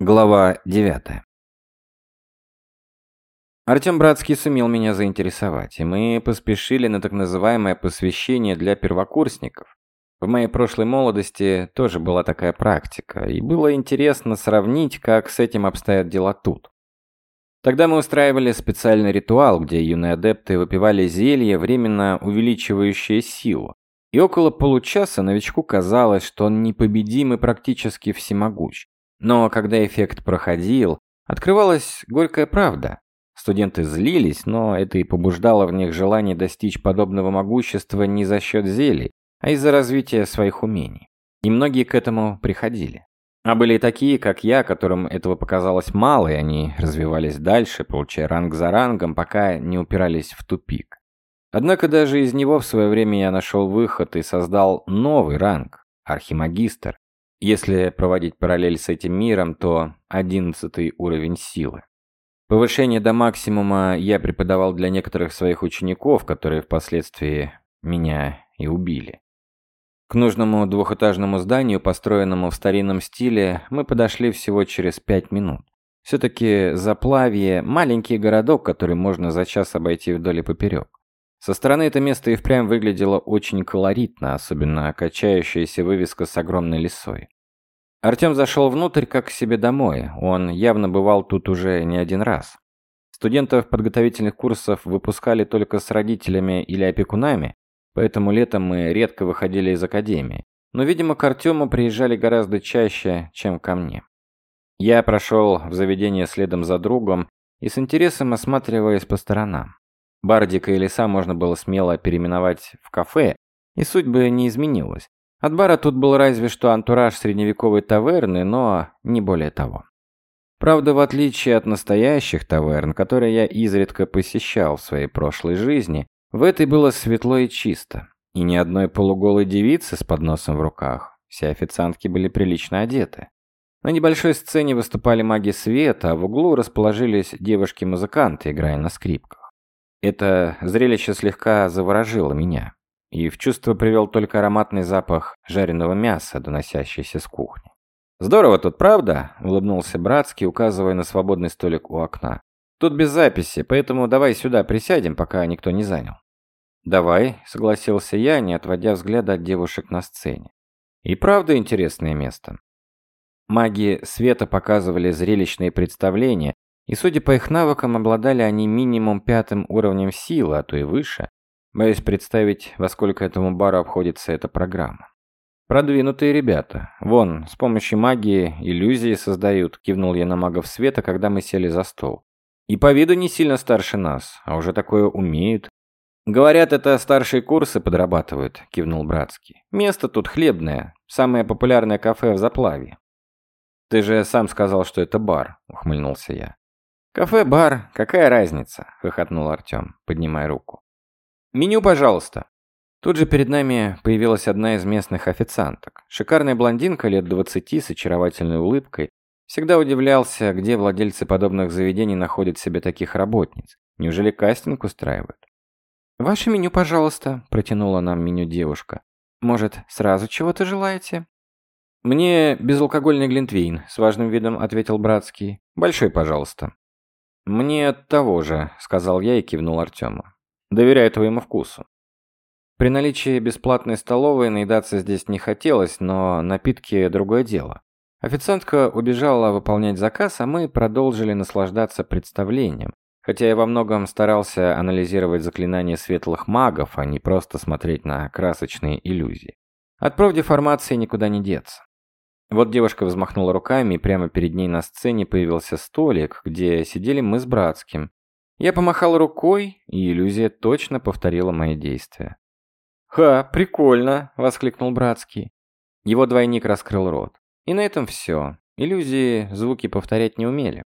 Глава 9. Артем Братский сумел меня заинтересовать, и мы поспешили на так называемое посвящение для первокурсников. В моей прошлой молодости тоже была такая практика, и было интересно сравнить, как с этим обстоят дела тут. Тогда мы устраивали специальный ритуал, где юные адепты выпивали зелье, временно увеличивающее силу. И около получаса новичку казалось, что он непобедим и практически всемогущ. Но когда эффект проходил, открывалась горькая правда. Студенты злились, но это и побуждало в них желание достичь подобного могущества не за счет зелий, а из-за развития своих умений. И многие к этому приходили. А были такие, как я, которым этого показалось мало, и они развивались дальше, получая ранг за рангом, пока не упирались в тупик. Однако даже из него в свое время я нашел выход и создал новый ранг – архимагистр, если проводить параллель с этим миром, то одиннадцатый уровень силы. Повышение до максимума я преподавал для некоторых своих учеников, которые впоследствии меня и убили. К нужному двухэтажному зданию, построенному в старинном стиле, мы подошли всего через пять минут. Все-таки Заплавье – маленький городок, который можно за час обойти вдоль и поперек. Со стороны это место и впрямь выглядело очень колоритно, особенно качающаяся вывеска с огромной лисой. Артем зашел внутрь как к себе домой. Он явно бывал тут уже не один раз. Студентов подготовительных курсов выпускали только с родителями или опекунами, поэтому летом мы редко выходили из академии. Но, видимо, к Артему приезжали гораздо чаще, чем ко мне. Я прошел в заведение следом за другом и с интересом осматриваясь по сторонам. Бардика и леса можно было смело переименовать в кафе, и суть не изменилась. От бара тут был разве что антураж средневековой таверны, но не более того. Правда, в отличие от настоящих таверн, которые я изредка посещал в своей прошлой жизни, в этой было светло и чисто. И ни одной полуголой девицы с подносом в руках. Все официантки были прилично одеты. На небольшой сцене выступали маги света, а в углу расположились девушки-музыканты, играя на скрипках. Это зрелище слегка заворожило меня и в чувство привел только ароматный запах жареного мяса, доносящийся с кухни. «Здорово тут, правда?» – улыбнулся Братский, указывая на свободный столик у окна. «Тут без записи, поэтому давай сюда присядем, пока никто не занял». «Давай», – согласился я, не отводя взгляда от девушек на сцене. «И правда интересное место». Маги света показывали зрелищные представления, и, судя по их навыкам, обладали они минимум пятым уровнем силы, а то и выше. Боюсь представить, во сколько этому бару обходится эта программа. Продвинутые ребята. Вон, с помощью магии иллюзии создают, кивнул я на магов света, когда мы сели за стол. И по виду не сильно старше нас, а уже такое умеют. Говорят, это старшие курсы подрабатывают, кивнул Братский. Место тут хлебное, самое популярное кафе в Заплаве. Ты же сам сказал, что это бар, ухмыльнулся я. Кафе-бар, какая разница, хохотнул Артем, поднимая руку. «Меню, пожалуйста». Тут же перед нами появилась одна из местных официанток. Шикарная блондинка лет 20 с очаровательной улыбкой. Всегда удивлялся, где владельцы подобных заведений находят себе таких работниц. Неужели кастинг устраивают? «Ваше меню, пожалуйста», – протянула нам меню девушка. «Может, сразу чего-то желаете?» «Мне безалкогольный глинтвейн», – с важным видом ответил Братский. «Большой, пожалуйста». «Мне того же», – сказал я и кивнул Артему. Доверяю твоему вкусу. При наличии бесплатной столовой наедаться здесь не хотелось, но напитки – другое дело. Официантка убежала выполнять заказ, а мы продолжили наслаждаться представлением, хотя я во многом старался анализировать заклинания светлых магов, а не просто смотреть на красочные иллюзии. От профдеформации никуда не деться. Вот девушка взмахнула руками, и прямо перед ней на сцене появился столик, где сидели мы с Братским, я помахал рукой, и иллюзия точно повторила мои действия. «Ха, прикольно!» – воскликнул Братский. Его двойник раскрыл рот. И на этом все. Иллюзии звуки повторять не умели.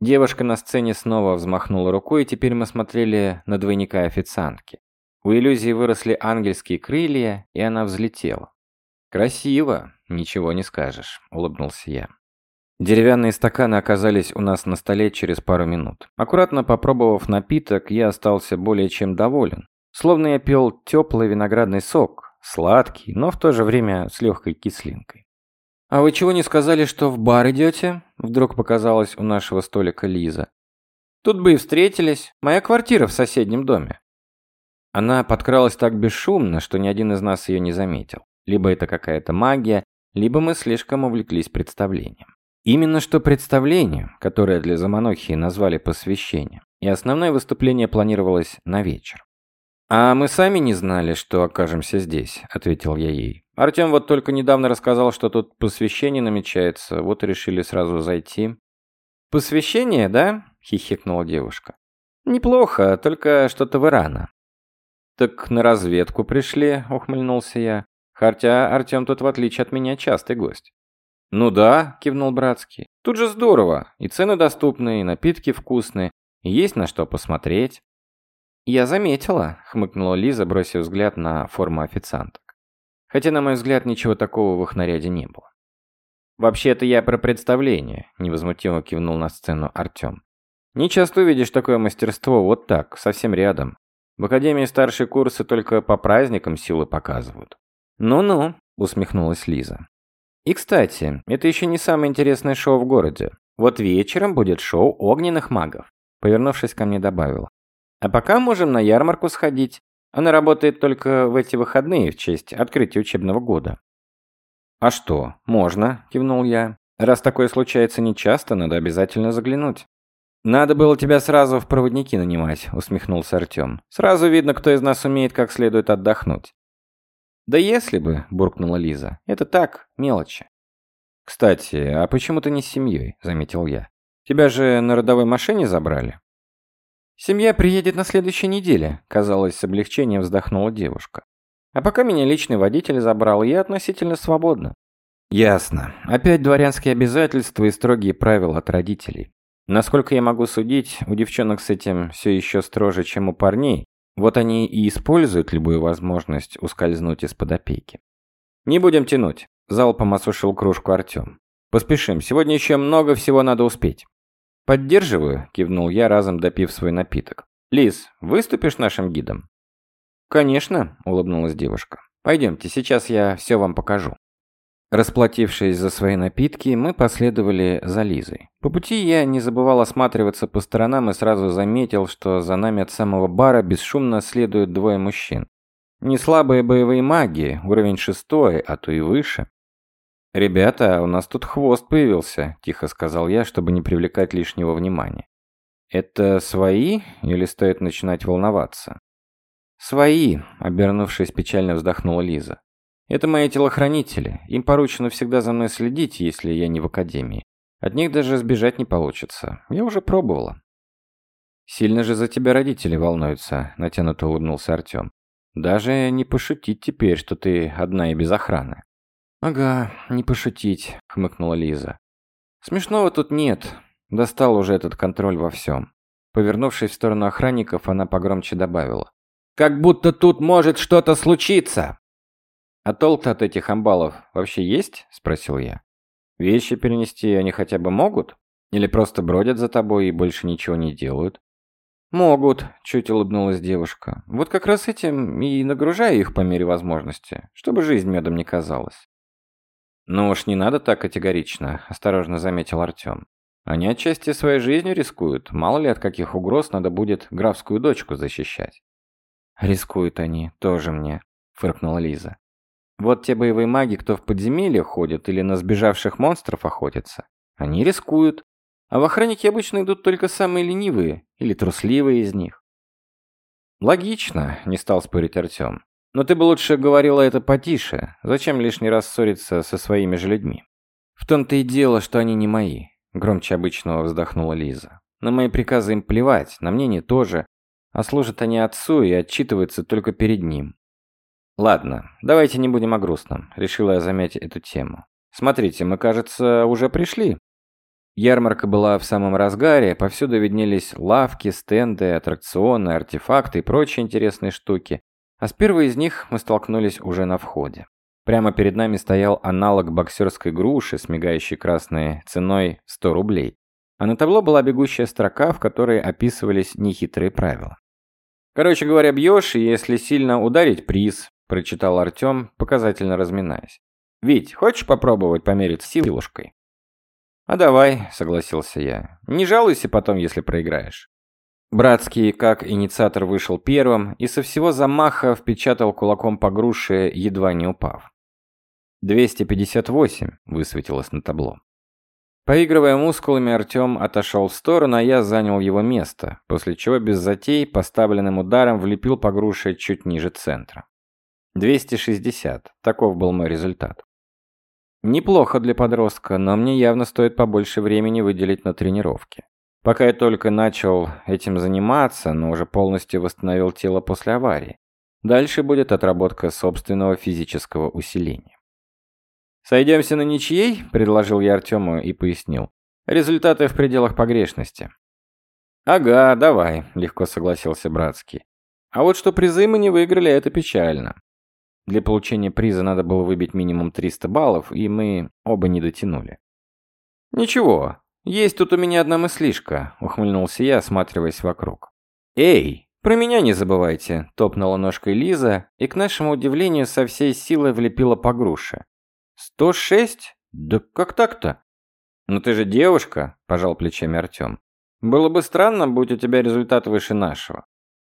Девушка на сцене снова взмахнула рукой, и теперь мы смотрели на двойника официантки. У иллюзии выросли ангельские крылья, и она взлетела. «Красиво, ничего не скажешь», – улыбнулся я. Деревянные стаканы оказались у нас на столе через пару минут. Аккуратно попробовав напиток, я остался более чем доволен. Словно я пил теплый виноградный сок, сладкий, но в то же время с легкой кислинкой. «А вы чего не сказали, что в бар идете?» Вдруг показалась у нашего столика Лиза. «Тут бы и встретились. Моя квартира в соседнем доме». Она подкралась так бесшумно, что ни один из нас ее не заметил. Либо это какая-то магия, либо мы слишком увлеклись представлением. Именно что представление, которое для заманохи назвали посвящением, и основное выступление планировалось на вечер. «А мы сами не знали, что окажемся здесь», — ответил я ей. «Артем вот только недавно рассказал, что тут посвящение намечается, вот решили сразу зайти». «Посвящение, да?» — хихикнула девушка. «Неплохо, только что-то вы рано». «Так на разведку пришли», — ухмыльнулся я. «Хотя Артем тут, в отличие от меня, частый гость». «Ну да», — кивнул Братский. «Тут же здорово. И цены доступные, и напитки вкусные, и есть на что посмотреть». «Я заметила», — хмыкнула Лиза, бросив взгляд на форму официанток. Хотя, на мой взгляд, ничего такого в их наряде не было. «Вообще-то я про представление», — невозмутимо кивнул на сцену Артем. «Не часто увидишь такое мастерство вот так, совсем рядом. В академии старшие курсы только по праздникам силы показывают». «Ну-ну», — усмехнулась Лиза. «И, кстати, это еще не самое интересное шоу в городе. Вот вечером будет шоу огненных магов», — повернувшись ко мне добавила. А пока можем на ярмарку сходить. Она работает только в эти выходные в честь открытия учебного года. А что, можно, кивнул я. Раз такое случается нечасто, надо обязательно заглянуть. Надо было тебя сразу в проводники нанимать, усмехнулся Артем. Сразу видно, кто из нас умеет как следует отдохнуть. Да если бы, буркнула Лиза. Это так, мелочи. Кстати, а почему ты не с семьей? заметил я. Тебя же на родовой машине забрали. «Семья приедет на следующей неделе», – казалось, с облегчением вздохнула девушка. «А пока меня личный водитель забрал, я относительно свободна». «Ясно. Опять дворянские обязательства и строгие правила от родителей. Насколько я могу судить, у девчонок с этим все еще строже, чем у парней. Вот они и используют любую возможность ускользнуть из-под опеки». «Не будем тянуть», – залпом осушил кружку Артем. «Поспешим, сегодня еще много всего надо успеть». «Поддерживаю», – кивнул я, разом допив свой напиток. «Лиз, выступишь нашим гидом?» «Конечно», – улыбнулась девушка. «Пойдемте, сейчас я все вам покажу». Расплатившись за свои напитки, мы последовали за Лизой. По пути я не забывал осматриваться по сторонам и сразу заметил, что за нами от самого бара бесшумно следуют двое мужчин. Не слабые боевые маги, уровень шестой, а то и выше. «Ребята, у нас тут хвост появился», – тихо сказал я, чтобы не привлекать лишнего внимания. «Это свои или стоит начинать волноваться?» «Свои», – обернувшись, печально вздохнула Лиза. «Это мои телохранители. Им поручено всегда за мной следить, если я не в академии. От них даже сбежать не получится. Я уже пробовала». «Сильно же за тебя родители волнуются», – натянуто улыбнулся Артем. «Даже не пошутить теперь, что ты одна и без охраны». «Ага, не пошутить», — хмыкнула Лиза. «Смешного тут нет. Достал уже этот контроль во всем». Повернувшись в сторону охранников, она погромче добавила. «Как будто тут может что-то случиться!» «А толк-то от этих амбалов вообще есть?» – спросил я. «Вещи перенести они хотя бы могут? Или просто бродят за тобой и больше ничего не делают?» «Могут», – чуть улыбнулась девушка. «Вот как раз этим и нагружаю их по мере возможности, чтобы жизнь медом не казалась». «Ну уж не надо так категорично», – осторожно заметил Артем. «Они отчасти своей жизнью рискуют. Мало ли от каких угроз надо будет графскую дочку защищать». «Рискуют они, тоже мне», – фыркнула Лиза. «Вот те боевые маги, кто в подземелье ходит или на сбежавших монстров охотится, они рискуют. А в охранники обычно идут только самые ленивые или трусливые из них». «Логично», – не стал спорить Артем. Но ты бы лучше говорила это потише. Зачем лишний раз ссориться со своими же людьми? В том-то и дело, что они не мои. Громче обычного вздохнула Лиза. На мои приказы им плевать, на мнение тоже. А служат они отцу и отчитываются только перед ним. Ладно, давайте не будем о грустном. Решила я заметить эту тему. Смотрите, мы, кажется, уже пришли. Ярмарка была в самом разгаре, повсюду виднелись лавки, стенды, аттракционы, артефакты и прочие интересные штуки. А с первой из них мы столкнулись уже на входе. Прямо перед нами стоял аналог боксерской груши с мигающей красной ценой 100 рублей. А на табло была бегущая строка, в которой описывались нехитрые правила. «Короче говоря, бьешь, и если сильно ударить, приз», – прочитал Артем, показательно разминаясь. Вить, хочешь попробовать померить силушкой?» «А давай», — согласился я. «Не жалуйся потом, если проиграешь». Братский, как инициатор, вышел первым и со всего замаха впечатал кулаком по груше, едва не упав. «258», — высветилось на табло. Поигрывая мускулами, Артем отошел в сторону, а я занял его место, после чего без затей поставленным ударом влепил по груше чуть ниже центра. 260. Таков был мой результат. Неплохо для подростка, но мне явно стоит побольше времени выделить на тренировки. Пока я только начал этим заниматься, но уже полностью восстановил тело после аварии. Дальше будет отработка собственного физического усиления. «Сойдемся на ничьей?» – предложил я Артему и пояснил. «Результаты в пределах погрешности». «Ага, давай», – легко согласился Братский. «А вот что призы мы не выиграли, это печально. Для получения приза надо было выбить минимум 300 баллов, и мы оба не дотянули». «Ничего, есть тут у меня одна мыслишка», – ухмыльнулся я, осматриваясь вокруг. «Эй, про меня не забывайте», – топнула ножкой Лиза, и к нашему удивлению со всей силой влепила по груше. «Сто шесть? Да как так-то?» «Ну ты же девушка», – пожал плечами Артем. «Было бы странно, будь у тебя результат выше нашего».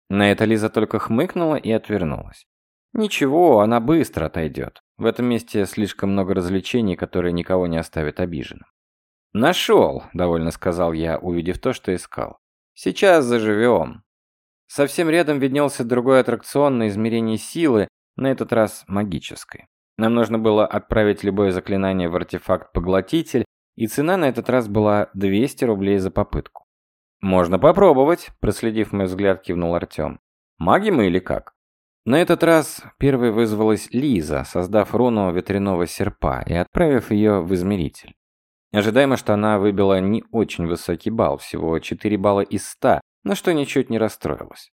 На это Лиза только хмыкнула и отвернулась. «Ничего, она быстро отойдет. В этом месте слишком много развлечений, которые никого не оставят обиженным». «Нашел», – довольно сказал я, увидев то, что искал. «Сейчас заживем». Совсем рядом виднелся другой аттракцион на измерении силы, на этот раз магической. Нам нужно было отправить любое заклинание в артефакт-поглотитель, и цена на этот раз была 200 рублей за попытку. «Можно попробовать», – проследив мой взгляд, кивнул Артем. «Маги мы или как?» На этот раз первой вызвалась Лиза, создав руну ветряного серпа и отправив ее в измеритель. Ожидаемо, что она выбила не очень высокий балл, всего 4 балла из 100, на что ничуть не расстроилась.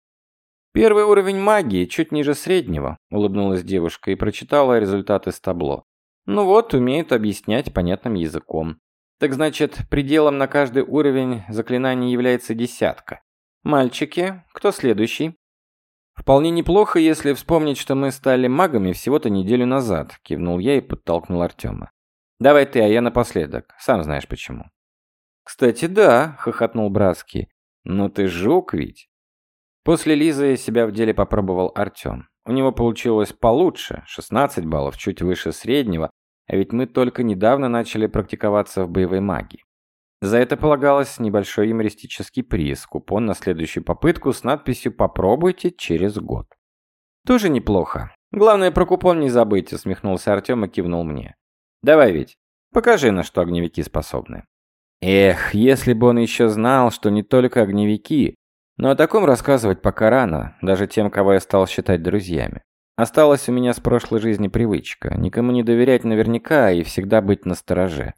«Первый уровень магии, чуть ниже среднего», – улыбнулась девушка и прочитала результаты с табло. «Ну вот, умеет объяснять понятным языком. Так значит, пределом на каждый уровень заклинаний является десятка. Мальчики, кто следующий?» «Вполне неплохо, если вспомнить, что мы стали магами всего-то неделю назад», – кивнул я и подтолкнул Артема. «Давай ты, а я напоследок. Сам знаешь почему». «Кстати, да», – хохотнул Братский. «Ну ты жук ведь». После Лизы себя в деле попробовал Артем. У него получилось получше, 16 баллов, чуть выше среднего, а ведь мы только недавно начали практиковаться в боевой магии. За это полагалось небольшой юмористический приз, купон на следующую попытку с надписью «Попробуйте через год». Тоже неплохо. Главное про купон не забыть, усмехнулся Артем и кивнул мне. Давай ведь, покажи, на что огневики способны. Эх, если бы он еще знал, что не только огневики, но о таком рассказывать пока рано, даже тем, кого я стал считать друзьями. Осталась у меня с прошлой жизни привычка, никому не доверять наверняка и всегда быть настороже.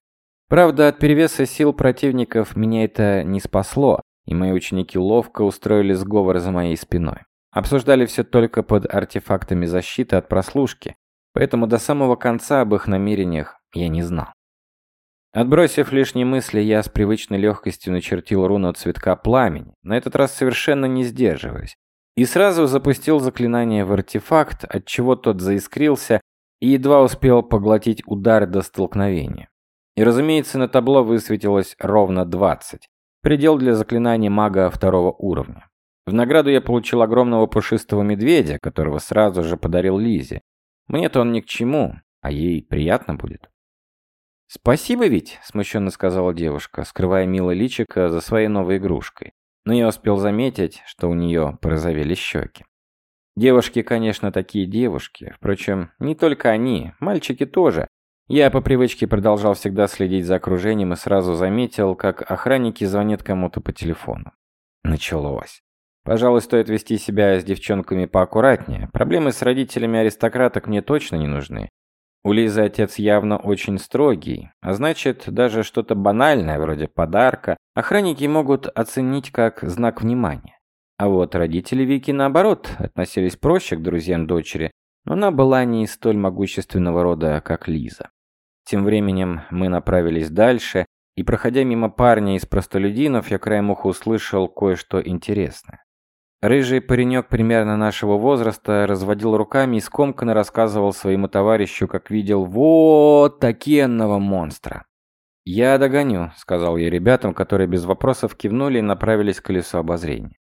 Правда, от перевеса сил противников меня это не спасло, и мои ученики ловко устроили сговор за моей спиной. Обсуждали все только под артефактами защиты от прослушки, поэтому до самого конца об их намерениях я не знал. Отбросив лишние мысли, я с привычной легкостью начертил руну цветка пламени, на этот раз совершенно не сдерживаясь, и сразу запустил заклинание в артефакт, от чего тот заискрился и едва успел поглотить удар до столкновения. И разумеется, на табло высветилось ровно 20, предел для заклинания мага второго уровня. В награду я получил огромного пушистого медведя, которого сразу же подарил Лизе. Мне-то он ни к чему, а ей приятно будет. «Спасибо ведь», – смущенно сказала девушка, скрывая мило личико за своей новой игрушкой. Но я успел заметить, что у нее порозовели щеки. Девушки, конечно, такие девушки. Впрочем, не только они, мальчики тоже. Я по привычке продолжал всегда следить за окружением и сразу заметил, как охранники звонят кому-то по телефону. Началось. Пожалуй, стоит вести себя с девчонками поаккуратнее. Проблемы с родителями аристократок мне точно не нужны. У Лизы отец явно очень строгий, а значит, даже что-то банальное, вроде подарка, охранники могут оценить как знак внимания. А вот родители Вики, наоборот, относились проще к друзьям дочери, но она была не из столь могущественного рода, как Лиза. Тем временем мы направились дальше, и, проходя мимо парня из простолюдинов, я краем уха услышал кое-что интересное. Рыжий паренек примерно нашего возраста разводил руками и скомканно рассказывал своему товарищу, как видел вот такенного монстра. «Я догоню», — сказал я ребятам, которые без вопросов кивнули и направились к колесу обозрения.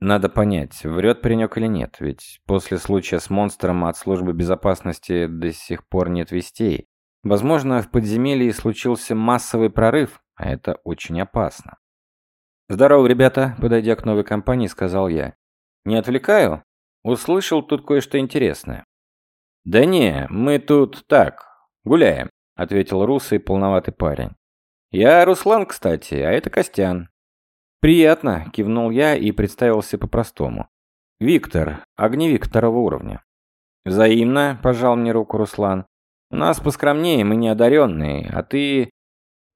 Надо понять, врет паренек или нет, ведь после случая с монстром от службы безопасности до сих пор нет вестей. Возможно, в подземелье случился массовый прорыв, а это очень опасно. «Здорово, ребята», — подойдя к новой компании, сказал я. «Не отвлекаю? Услышал тут кое-что интересное». «Да не, мы тут так, гуляем», — ответил русый полноватый парень. «Я Руслан, кстати, а это Костян. «Приятно», – кивнул я и представился по-простому. «Виктор, огневик второго уровня». «Взаимно», – пожал мне руку Руслан. «У нас поскромнее, мы не одаренные, а ты...»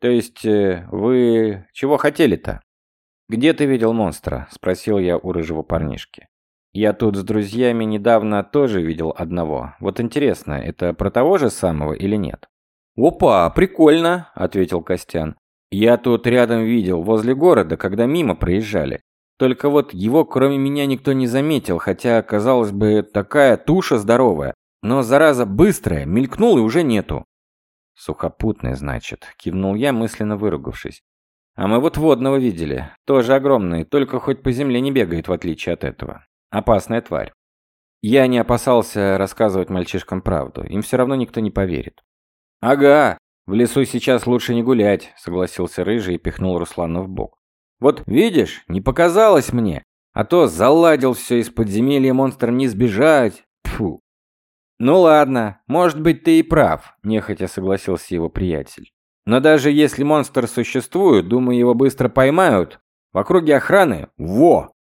«То есть, э, вы чего хотели-то?» «Где ты видел монстра?» – спросил я у рыжего парнишки. «Я тут с друзьями недавно тоже видел одного. Вот интересно, это про того же самого или нет?» «Опа, прикольно!» – ответил Костян. Я тут рядом видел, возле города, когда мимо проезжали. Только вот его кроме меня никто не заметил, хотя, казалось бы, такая туша здоровая. Но зараза быстрая, мелькнул и уже нету. Сухопутный, значит, кивнул я, мысленно выругавшись. А мы вот водного видели, тоже огромный, только хоть по земле не бегает, в отличие от этого. Опасная тварь. Я не опасался рассказывать мальчишкам правду, им все равно никто не поверит. «Ага, «В лесу сейчас лучше не гулять», — согласился Рыжий и пихнул Руслана в бок. «Вот видишь, не показалось мне, а то заладил все из подземелья монстром не сбежать. Фу. «Ну ладно, может быть, ты и прав», — нехотя согласился его приятель. «Но даже если монстр существует, думаю, его быстро поймают. В округе охраны — во!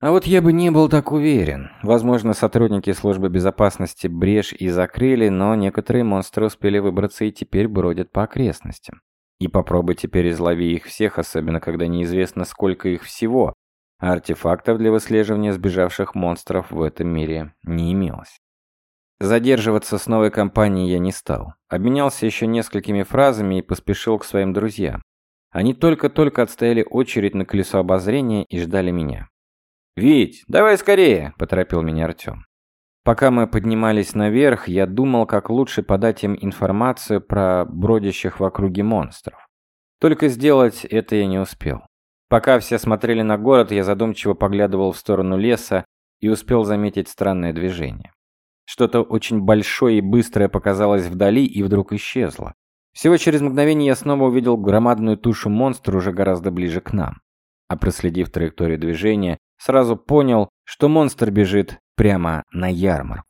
А вот я бы не был так уверен. Возможно, сотрудники службы безопасности брешь и закрыли, но некоторые монстры успели выбраться и теперь бродят по окрестностям. И попробуй теперь излови их всех, особенно когда неизвестно, сколько их всего. Артефактов для выслеживания сбежавших монстров в этом мире не имелось. Задерживаться с новой компанией я не стал. Обменялся еще несколькими фразами и поспешил к своим друзьям. Они только-только отстояли очередь на колесо обозрения и ждали меня. «Вить, давай скорее!» – поторопил меня Артем. Пока мы поднимались наверх, я думал, как лучше подать им информацию про бродящих в округе монстров. Только сделать это я не успел. Пока все смотрели на город, я задумчиво поглядывал в сторону леса и успел заметить странное движение. Что-то очень большое и быстрое показалось вдали и вдруг исчезло. Всего через мгновение я снова увидел громадную тушу монстра уже гораздо ближе к нам. А проследив траекторию движения, сразу понял, что монстр бежит прямо на ярмарку.